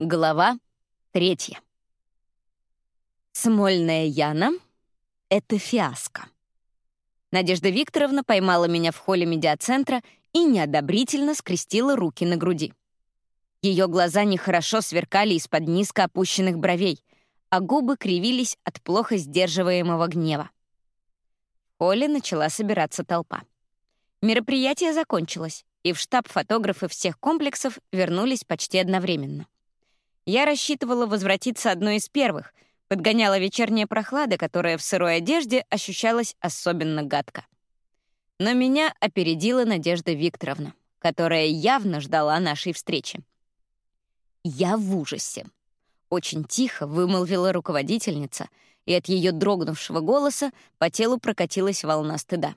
Глава третья. Смольная Яна — это фиаско. Надежда Викторовна поймала меня в холле медиацентра и неодобрительно скрестила руки на груди. Ее глаза нехорошо сверкали из-под низко опущенных бровей, а губы кривились от плохо сдерживаемого гнева. В холле начала собираться толпа. Мероприятие закончилось, и в штаб фотографы всех комплексов вернулись почти одновременно. Я рассчитывала возвратиться одной из первых, подгоняла вечерняя прохлада, которая в сырой одежде ощущалась особенно гадко. Но меня опередила Надежда Викторовна, которая явно ждала нашей встречи. Я в ужасе. Очень тихо вымолвила руководительница, и от ее дрогнувшего голоса по телу прокатилась волна стыда.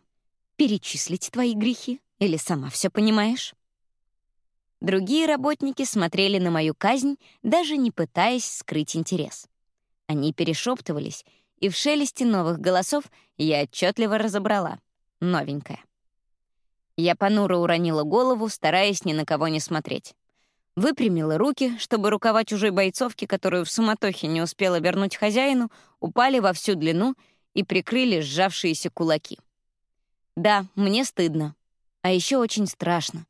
«Перечислить твои грехи? Или сама все понимаешь?» Другие работники смотрели на мою казнь, даже не пытаясь скрыть интерес. Они перешептывались, и в шелесте новых голосов я отчетливо разобрала. Новенькая. Я понуро уронила голову, стараясь ни на кого не смотреть. Выпрямила руки, чтобы рукава чужой бойцовки, которую в суматохе не успела вернуть хозяину, упали во всю длину и прикрыли сжавшиеся кулаки. Да, мне стыдно. А еще очень страшно.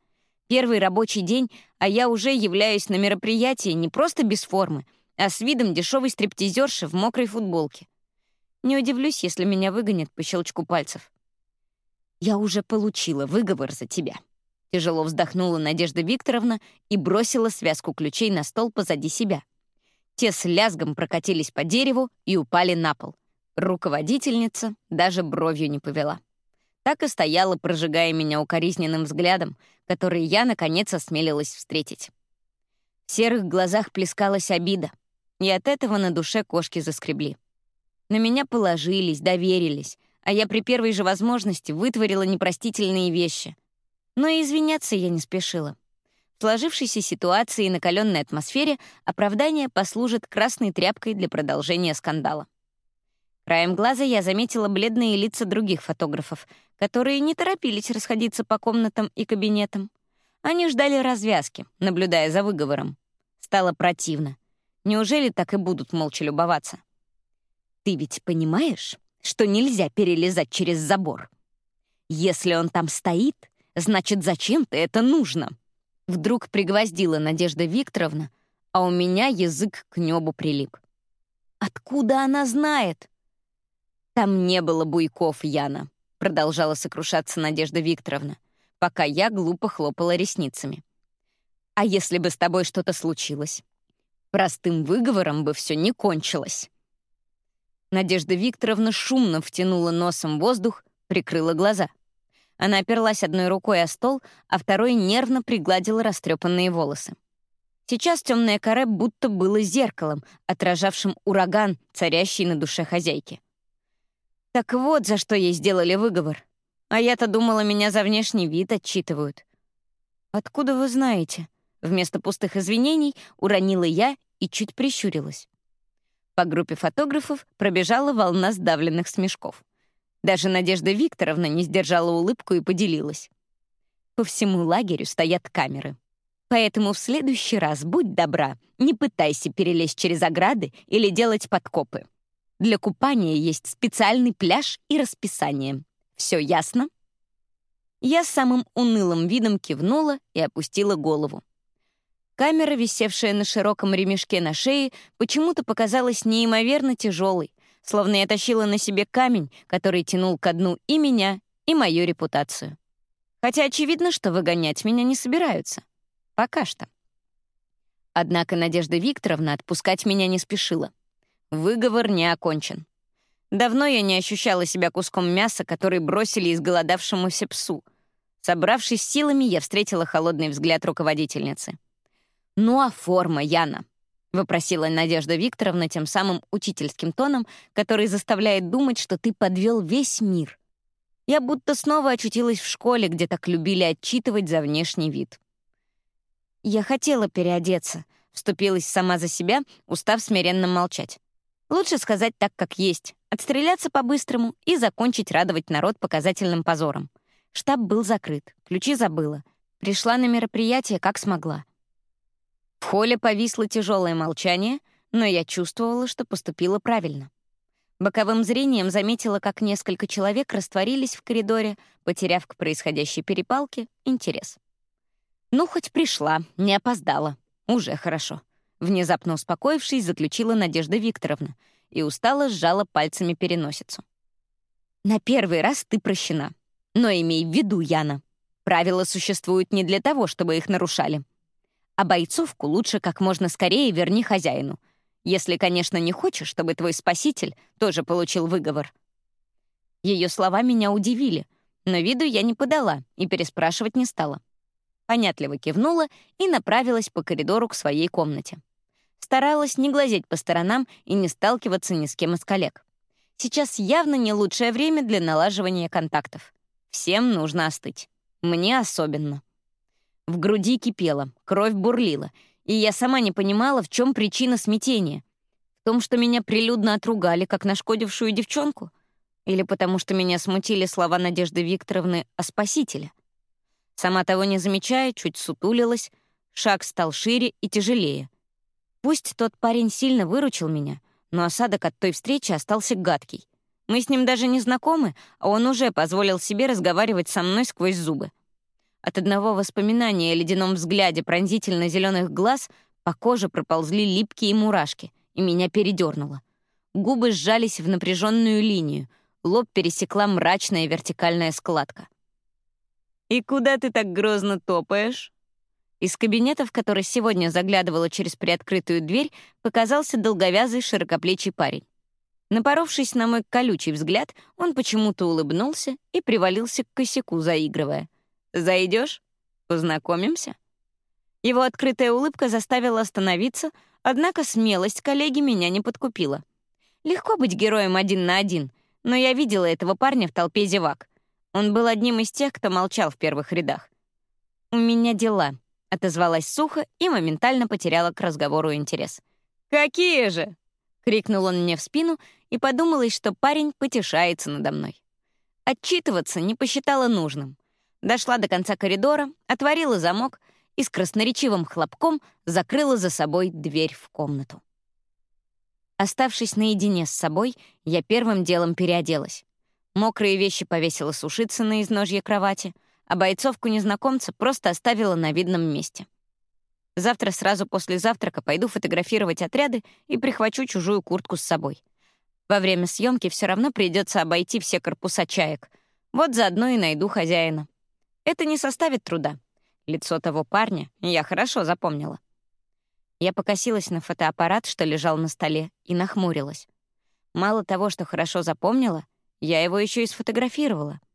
Первый рабочий день, а я уже являюсь на мероприятии не просто без формы, а с видом дешевой стриптизерши в мокрой футболке. Не удивлюсь, если меня выгонят по щелчку пальцев. Я уже получила выговор за тебя. Тяжело вздохнула Надежда Викторовна и бросила связку ключей на стол позади себя. Те с лязгом прокатились по дереву и упали на пол. Руководительница даже бровью не повела так и стояла, прожигая меня укоризненным взглядом, который я, наконец, осмелилась встретить. В серых глазах плескалась обида, и от этого на душе кошки заскребли. На меня положились, доверились, а я при первой же возможности вытворила непростительные вещи. Но и извиняться я не спешила. В сложившейся ситуации и накаленной атмосфере оправдание послужит красной тряпкой для продолжения скандала. Краем глаза я заметила бледные лица других фотографов, которые не торопились расходиться по комнатам и кабинетам. Они ждали развязки, наблюдая за выговором. Стало противно. Неужели так и будут молча любоваться? Ты ведь понимаешь, что нельзя перелезать через забор? Если он там стоит, значит, зачем-то это нужно. Вдруг пригвоздила Надежда Викторовна, а у меня язык к небу прилип. Откуда она знает? Там не было буйков, Яна продолжала сокрушаться Надежда Викторовна, пока я глупо хлопала ресницами. А если бы с тобой что-то случилось? Простым выговором бы все не кончилось. Надежда Викторовна шумно втянула носом воздух, прикрыла глаза. Она оперлась одной рукой о стол, а второй нервно пригладила растрепанные волосы. Сейчас темное каре будто было зеркалом, отражавшим ураган, царящий на душе хозяйки. Так вот, за что ей сделали выговор. А я-то думала, меня за внешний вид отчитывают. «Откуда вы знаете?» Вместо пустых извинений уронила я и чуть прищурилась. По группе фотографов пробежала волна сдавленных смешков. Даже Надежда Викторовна не сдержала улыбку и поделилась. По всему лагерю стоят камеры. Поэтому в следующий раз будь добра, не пытайся перелезть через ограды или делать подкопы. Для купания есть специальный пляж и расписание. Все ясно?» Я с самым унылым видом кивнула и опустила голову. Камера, висевшая на широком ремешке на шее, почему-то показалась неимоверно тяжелой, словно я тащила на себе камень, который тянул ко дну и меня, и мою репутацию. Хотя очевидно, что выгонять меня не собираются. Пока что. Однако Надежда Викторовна отпускать меня не спешила. Выговор не окончен. Давно я не ощущала себя куском мяса, который бросили изголодавшемуся псу. Собравшись силами, я встретила холодный взгляд руководительницы. «Ну а форма, Яна?» — вопросила Надежда Викторовна тем самым учительским тоном, который заставляет думать, что ты подвел весь мир. Я будто снова очутилась в школе, где так любили отчитывать за внешний вид. «Я хотела переодеться», — вступилась сама за себя, устав смиренно молчать. Лучше сказать так, как есть, отстреляться по-быстрому и закончить радовать народ показательным позором. Штаб был закрыт, ключи забыла. Пришла на мероприятие, как смогла. В холле повисло тяжелое молчание, но я чувствовала, что поступила правильно. Боковым зрением заметила, как несколько человек растворились в коридоре, потеряв к происходящей перепалке интерес. «Ну, хоть пришла, не опоздала. Уже хорошо». Внезапно успокоившись, заключила Надежда Викторовна и устало сжала пальцами переносицу. «На первый раз ты прощена. Но имей в виду, Яна, правила существуют не для того, чтобы их нарушали. А бойцовку лучше как можно скорее верни хозяину, если, конечно, не хочешь, чтобы твой спаситель тоже получил выговор». Ее слова меня удивили, но виду я не подала и переспрашивать не стала. Понятливо кивнула и направилась по коридору к своей комнате. Старалась не глазеть по сторонам и не сталкиваться ни с кем из коллег. Сейчас явно не лучшее время для налаживания контактов. Всем нужно остыть. Мне особенно. В груди кипело, кровь бурлила, и я сама не понимала, в чем причина смятения. В том, что меня прилюдно отругали, как нашкодившую девчонку? Или потому что меня смутили слова Надежды Викторовны о спасителе? Сама того не замечая, чуть сутулилась, шаг стал шире и тяжелее. Пусть тот парень сильно выручил меня, но осадок от той встречи остался гадкий. Мы с ним даже не знакомы, а он уже позволил себе разговаривать со мной сквозь зубы. От одного воспоминания о ледяном взгляде пронзительно зеленых глаз по коже проползли липкие мурашки, и меня передернуло. Губы сжались в напряженную линию, лоб пересекла мрачная вертикальная складка. «И куда ты так грозно топаешь?» Из кабинета, в который сегодня заглядывала через приоткрытую дверь, показался долговязый широкоплечий парень. Напоровшись на мой колючий взгляд, он почему-то улыбнулся и привалился к косяку, заигрывая. «Зайдешь? Познакомимся?» Его открытая улыбка заставила остановиться, однако смелость коллеги меня не подкупила. Легко быть героем один на один, но я видела этого парня в толпе зевак. Он был одним из тех, кто молчал в первых рядах. «У меня дела», Отозвалась сухо и моментально потеряла к разговору интерес. «Какие же?» — крикнул он мне в спину, и подумалось, что парень потешается надо мной. Отчитываться не посчитала нужным. Дошла до конца коридора, отворила замок и с красноречивым хлопком закрыла за собой дверь в комнату. Оставшись наедине с собой, я первым делом переоделась. Мокрые вещи повесила сушиться на изножье кровати — а бойцовку незнакомца просто оставила на видном месте. Завтра сразу после завтрака пойду фотографировать отряды и прихвачу чужую куртку с собой. Во время съемки все равно придется обойти все корпуса чаек. Вот заодно и найду хозяина. Это не составит труда. Лицо того парня я хорошо запомнила. Я покосилась на фотоаппарат, что лежал на столе, и нахмурилась. Мало того, что хорошо запомнила, я его еще и сфотографировала —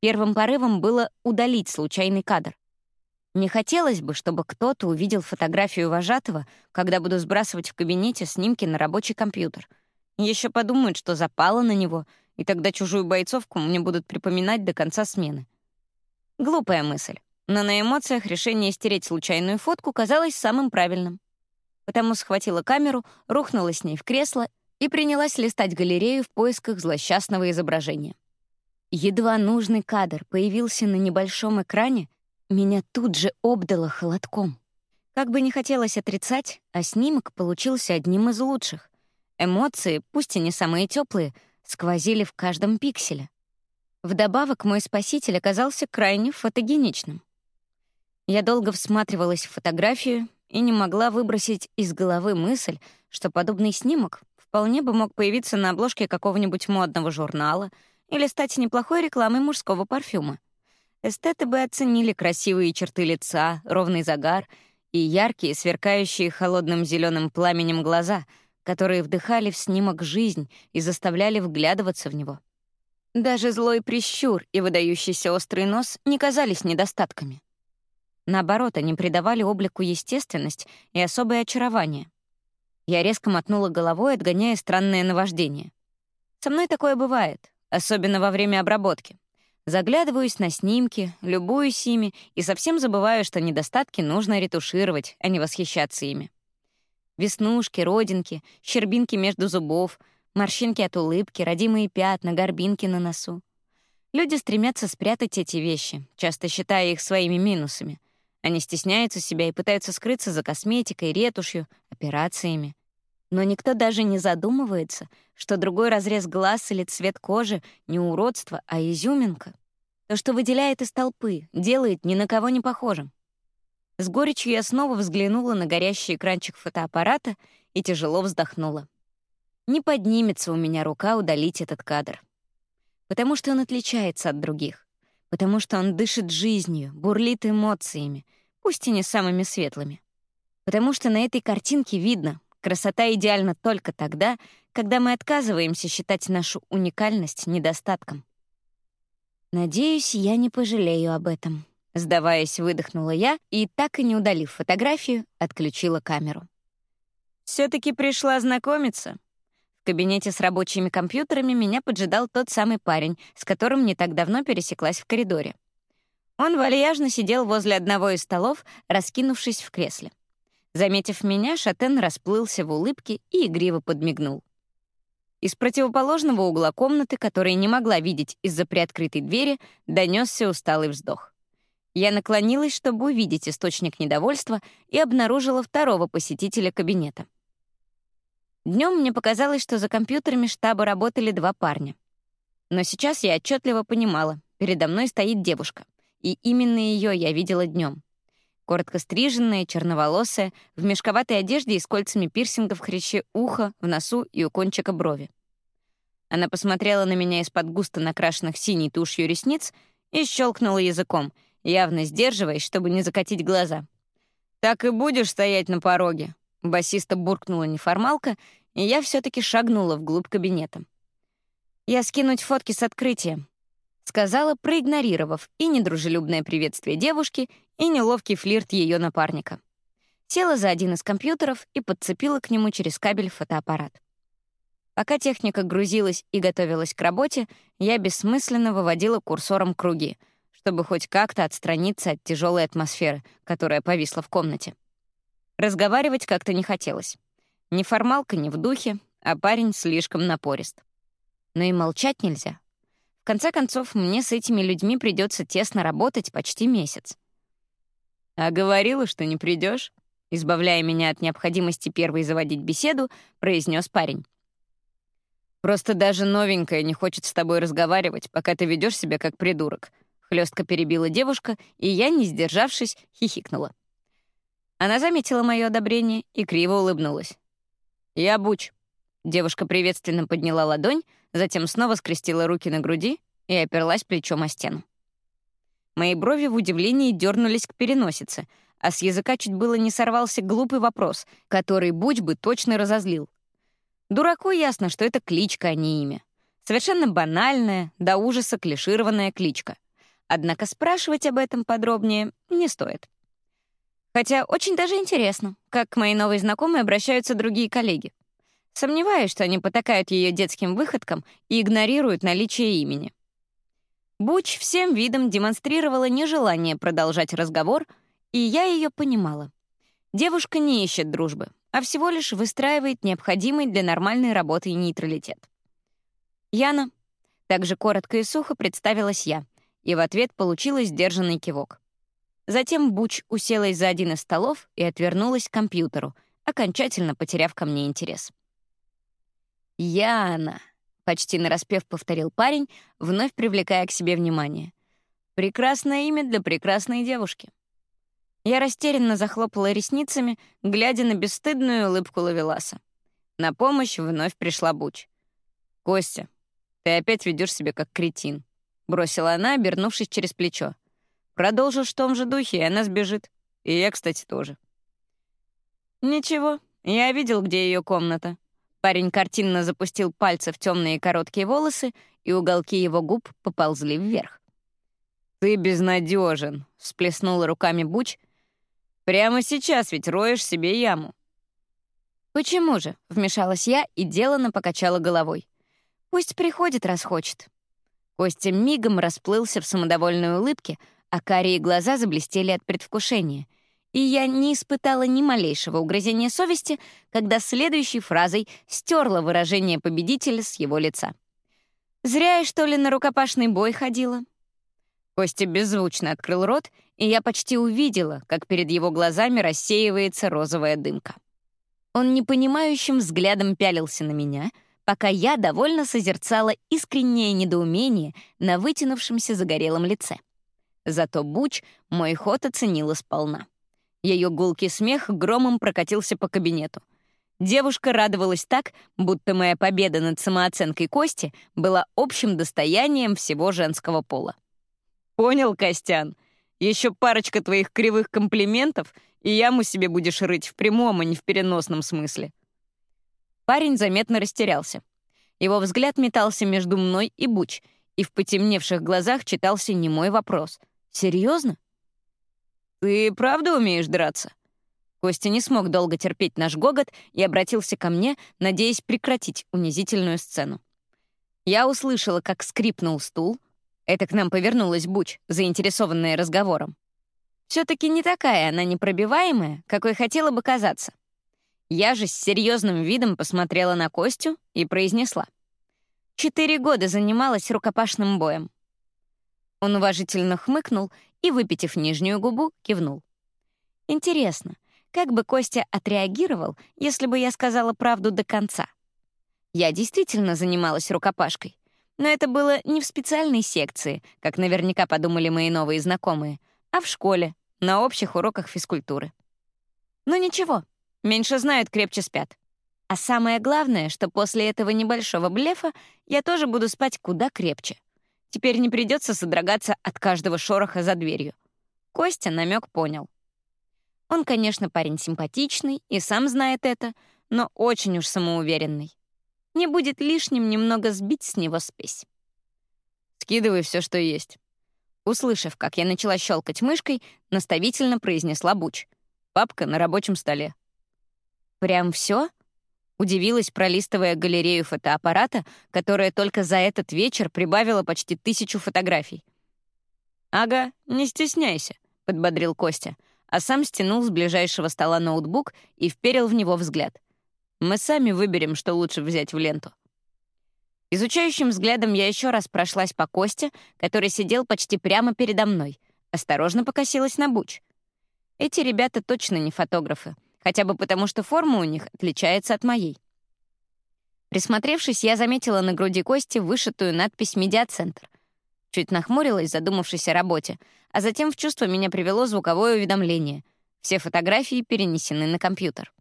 Первым порывом было удалить случайный кадр. Не хотелось бы, чтобы кто-то увидел фотографию вожатого, когда буду сбрасывать в кабинете снимки на рабочий компьютер. Еще подумают, что запало на него, и тогда чужую бойцовку мне будут припоминать до конца смены. Глупая мысль, но на эмоциях решение стереть случайную фотку казалось самым правильным. Потому схватила камеру, рухнула с ней в кресло и принялась листать галерею в поисках злосчастного изображения. Едва нужный кадр появился на небольшом экране, меня тут же обдало холодком. Как бы не хотелось отрицать, а снимок получился одним из лучших. Эмоции, пусть и не самые теплые, сквозили в каждом пикселе. Вдобавок, мой спаситель оказался крайне фотогеничным. Я долго всматривалась в фотографию и не могла выбросить из головы мысль, что подобный снимок вполне бы мог появиться на обложке какого-нибудь модного журнала — или стать неплохой рекламой мужского парфюма. Эстеты бы оценили красивые черты лица, ровный загар и яркие, сверкающие холодным зеленым пламенем глаза, которые вдыхали в снимок жизнь и заставляли вглядываться в него. Даже злой прищур и выдающийся острый нос не казались недостатками. Наоборот, они придавали облику естественность и особое очарование. Я резко мотнула головой, отгоняя странное наваждение. Со мной такое бывает особенно во время обработки. Заглядываюсь на снимки, любуюсь ими и совсем забываю, что недостатки нужно ретушировать, а не восхищаться ими. Веснушки, родинки, щербинки между зубов, морщинки от улыбки, родимые пятна, горбинки на носу. Люди стремятся спрятать эти вещи, часто считая их своими минусами. Они стесняются себя и пытаются скрыться за косметикой, ретушью, операциями. Но никто даже не задумывается, что другой разрез глаз или цвет кожи — не уродство, а изюминка. То, что выделяет из толпы, делает ни на кого не похожим. С горечью я снова взглянула на горящий экранчик фотоаппарата и тяжело вздохнула. Не поднимется у меня рука удалить этот кадр. Потому что он отличается от других. Потому что он дышит жизнью, бурлит эмоциями, пусть и не самыми светлыми. Потому что на этой картинке видно, красота идеальна только тогда, когда мы отказываемся считать нашу уникальность недостатком. Надеюсь, я не пожалею об этом. Сдаваясь, выдохнула я и, так и не удалив фотографию, отключила камеру. все таки пришла знакомиться. В кабинете с рабочими компьютерами меня поджидал тот самый парень, с которым не так давно пересеклась в коридоре. Он вальяжно сидел возле одного из столов, раскинувшись в кресле. Заметив меня, Шатен расплылся в улыбке и игриво подмигнул. Из противоположного угла комнаты, который не могла видеть из-за приоткрытой двери, донесся усталый вздох. Я наклонилась, чтобы увидеть источник недовольства, и обнаружила второго посетителя кабинета. Днем мне показалось, что за компьютерами штаба работали два парня. Но сейчас я отчетливо понимала, передо мной стоит девушка, и именно ее я видела днем. Коротко стриженная, черноволосая, в мешковатой одежде и с кольцами пирсингов хряще уха, в носу и у кончика брови. Она посмотрела на меня из-под густо накрашенных синей тушью ресниц и щелкнула языком — явно сдерживаясь, чтобы не закатить глаза. «Так и будешь стоять на пороге», — басиста буркнула неформалка, и я все таки шагнула вглубь кабинета. «Я скинуть фотки с открытия», — сказала, проигнорировав и недружелюбное приветствие девушки, и неловкий флирт ее напарника. Села за один из компьютеров и подцепила к нему через кабель фотоаппарат. Пока техника грузилась и готовилась к работе, я бессмысленно выводила курсором круги — чтобы хоть как-то отстраниться от тяжелой атмосферы, которая повисла в комнате. Разговаривать как-то не хотелось. Ни формалка, ни в духе, а парень слишком напорист. Но и молчать нельзя. Конце концов, мне с этими людьми придется тесно работать почти месяц. «А говорила, что не придешь, избавляя меня от необходимости первой заводить беседу, произнес парень. «Просто даже новенькая не хочет с тобой разговаривать, пока ты ведешь себя как придурок», Хлестко перебила девушка, и я, не сдержавшись, хихикнула. Она заметила мое одобрение и криво улыбнулась. «Я Буч». Девушка приветственно подняла ладонь, затем снова скрестила руки на груди и оперлась плечом о стену. Мои брови в удивлении дернулись к переносице, а с языка чуть было не сорвался глупый вопрос, который Буч бы точно разозлил. Дураку ясно, что это кличка, а не имя. Совершенно банальная, до ужаса клишированная кличка — Однако спрашивать об этом подробнее не стоит. Хотя очень даже интересно, как к моей новой знакомой обращаются другие коллеги. Сомневаюсь, что они потакают ее детским выходкам и игнорируют наличие имени. Буч всем видом демонстрировала нежелание продолжать разговор, и я ее понимала. Девушка не ищет дружбы, а всего лишь выстраивает необходимый для нормальной работы нейтралитет. Яна. Также коротко и сухо представилась я — и в ответ получила сдержанный кивок. Затем Буч уселась за один из столов и отвернулась к компьютеру, окончательно потеряв ко мне интерес. «Яна», — почти нараспев повторил парень, вновь привлекая к себе внимание. «Прекрасное имя для прекрасной девушки». Я растерянно захлопала ресницами, глядя на бесстыдную улыбку Лавеласа. На помощь вновь пришла Буч. «Костя, ты опять ведешь себя как кретин. — бросила она, обернувшись через плечо. «Продолжишь в том же духе, и она сбежит. И я, кстати, тоже». «Ничего, я видел, где ее комната». Парень картинно запустил пальцы в темные короткие волосы, и уголки его губ поползли вверх. «Ты безнадежен, всплеснула руками Буч. «Прямо сейчас ведь роешь себе яму». «Почему же?» — вмешалась я и делано покачала головой. «Пусть приходит, раз хочет. Костя мигом расплылся в самодовольной улыбке, а карие глаза заблестели от предвкушения. И я не испытала ни малейшего угрызения совести, когда следующей фразой стерла выражение победителя с его лица. «Зря я, что ли, на рукопашный бой ходила?» Костя беззвучно открыл рот, и я почти увидела, как перед его глазами рассеивается розовая дымка. Он непонимающим взглядом пялился на меня, пока я довольно созерцала искреннее недоумение на вытянувшемся загорелом лице. Зато Буч мой ход оценила сполна. Ее гулкий смех громом прокатился по кабинету. Девушка радовалась так, будто моя победа над самооценкой Кости была общим достоянием всего женского пола. «Понял, Костян? Еще парочка твоих кривых комплиментов, и яму себе будешь рыть в прямом, а не в переносном смысле». Парень заметно растерялся. Его взгляд метался между мной и Буч, и в потемневших глазах читался немой вопрос. «Серьезно?» «Ты правда умеешь драться?» Костя не смог долго терпеть наш гогот и обратился ко мне, надеясь прекратить унизительную сцену. Я услышала, как скрипнул стул, это к нам повернулась Буч, заинтересованная разговором. Все-таки не такая она непробиваемая, какой хотела бы казаться. Я же с серьезным видом посмотрела на Костю и произнесла. Четыре года занималась рукопашным боем. Он уважительно хмыкнул и, выпитив нижнюю губу, кивнул. Интересно, как бы Костя отреагировал, если бы я сказала правду до конца? Я действительно занималась рукопашкой, но это было не в специальной секции, как наверняка подумали мои новые знакомые, а в школе, на общих уроках физкультуры. Но ничего, меньше знают, крепче спят. А самое главное, что после этого небольшого блефа я тоже буду спать куда крепче. Теперь не придется содрогаться от каждого шороха за дверью. Костя намек понял. Он, конечно, парень симпатичный и сам знает это, но очень уж самоуверенный. Не будет лишним немного сбить с него спесь. «Скидывай все, что есть». Услышав, как я начала щелкать мышкой, наставительно произнесла Буч. «Папка на рабочем столе». «Прям все? Удивилась, пролистывая галерею фотоаппарата, которая только за этот вечер прибавила почти тысячу фотографий. «Ага, не стесняйся», — подбодрил Костя, а сам стянул с ближайшего стола ноутбук и вперил в него взгляд. Мы сами выберем, что лучше взять в ленту. Изучающим взглядом я еще раз прошлась по Косте, который сидел почти прямо передо мной. Осторожно покосилась на Буч. Эти ребята точно не фотографы, хотя бы потому, что форма у них отличается от моей. Присмотревшись, я заметила на груди Кости вышитую надпись «Медиацентр». Чуть нахмурилась, задумавшись о работе, а затем в чувство меня привело звуковое уведомление. Все фотографии перенесены на компьютер.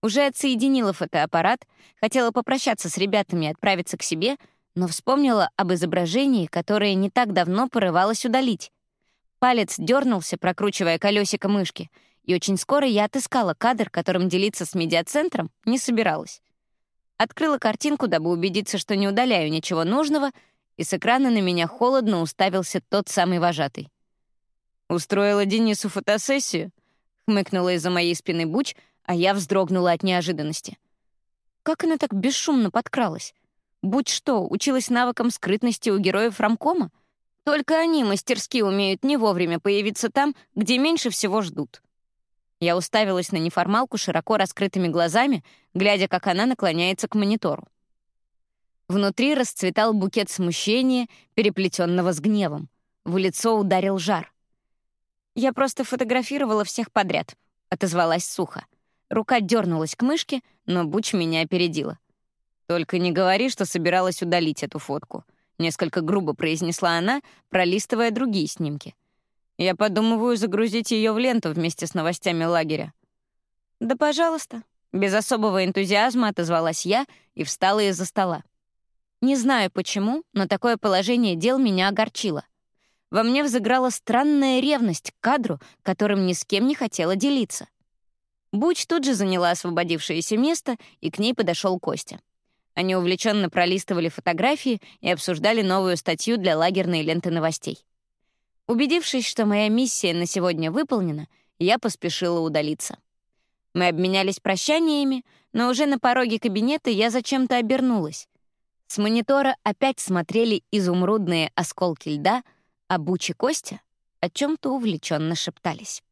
Уже отсоединила фотоаппарат, хотела попрощаться с ребятами и отправиться к себе, но вспомнила об изображении, которое не так давно порывалась удалить. Палец дернулся, прокручивая колесико мышки, и очень скоро я отыскала кадр, которым делиться с медиацентром не собиралась. Открыла картинку, дабы убедиться, что не удаляю ничего нужного, и с экрана на меня холодно уставился тот самый вожатый. «Устроила Денису фотосессию?» — хмыкнула из-за моей спины Буч — а я вздрогнула от неожиданности. Как она так бесшумно подкралась? Будь что, училась навыкам скрытности у героев рамкома? Только они мастерски умеют не вовремя появиться там, где меньше всего ждут. Я уставилась на неформалку широко раскрытыми глазами, глядя, как она наклоняется к монитору. Внутри расцветал букет смущения, переплетенного с гневом. В лицо ударил жар. «Я просто фотографировала всех подряд», — отозвалась сухо. Рука дернулась к мышке, но Буч меня опередила. «Только не говори, что собиралась удалить эту фотку», — несколько грубо произнесла она, пролистывая другие снимки. «Я подумываю загрузить ее в ленту вместе с новостями лагеря». «Да, пожалуйста», — без особого энтузиазма отозвалась я и встала из-за стола. Не знаю почему, но такое положение дел меня огорчило. Во мне взыграла странная ревность к кадру, которым ни с кем не хотела делиться. Буч тут же заняла освободившееся место, и к ней подошел Костя. Они увлеченно пролистывали фотографии и обсуждали новую статью для лагерной ленты новостей. Убедившись, что моя миссия на сегодня выполнена, я поспешила удалиться. Мы обменялись прощаниями, но уже на пороге кабинета я зачем-то обернулась. С монитора опять смотрели изумрудные осколки льда, а Буч и Костя о чем то увлеченно шептались.